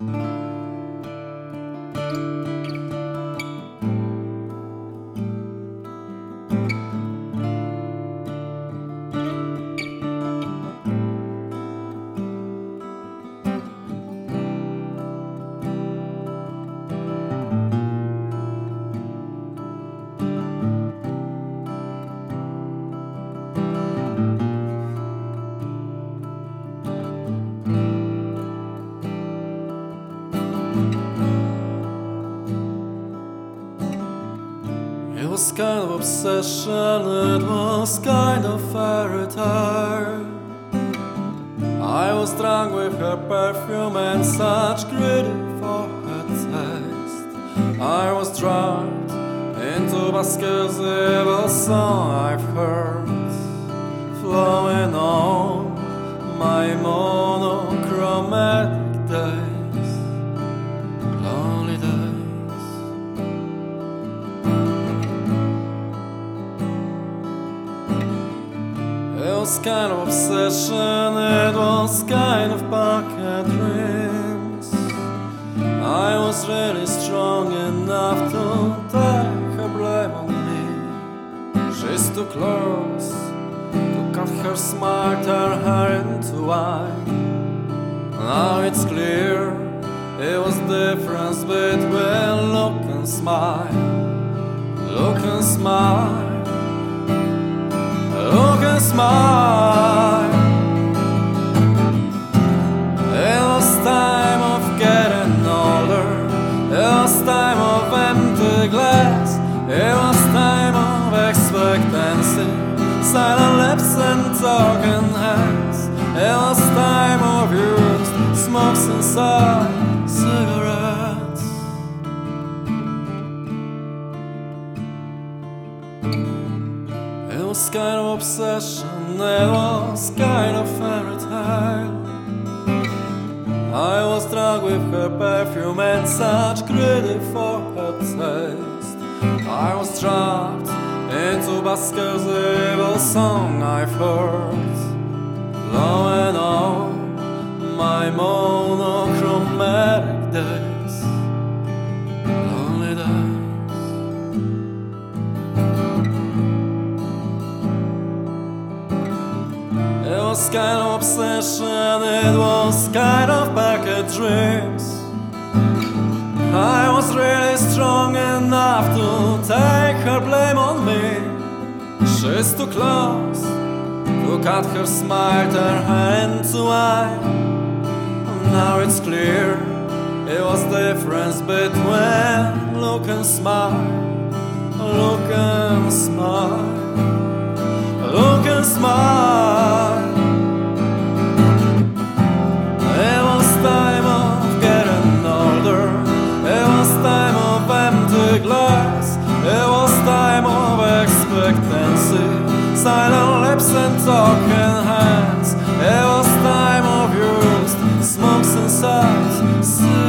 It was kind of obsession, it was kind of fairy tale. I was drunk with her perfume and such greedy for her taste. I was dragged into Basker's evil song I've heard, flowing on my monochromatic was kind of obsession, it was kind of bucket dreams. I was really strong enough to take her blame on me. She's too close to cut her turn her into wine. Now it's clear it was difference between look and smile. Look and smile. Look and smile. Glass. It was time of expectancy. Silent lips and talking hands. It was time of used smokes and inside cigarettes. It was kind of obsession, it was kind of fairy tale. I was drunk with her perfume and such greedy for her. I was trapped into Basker's evil song I've heard, blowing on my monochromatic days, lonely days. It was kind of obsession, it was kind of bucket dreams. I strong enough to take her blame on me. She's too close to cut her smile, her into wine. Now it's clear it was the difference between look and smile, look and And talking hands. It was time of yours. Smokes and sighs.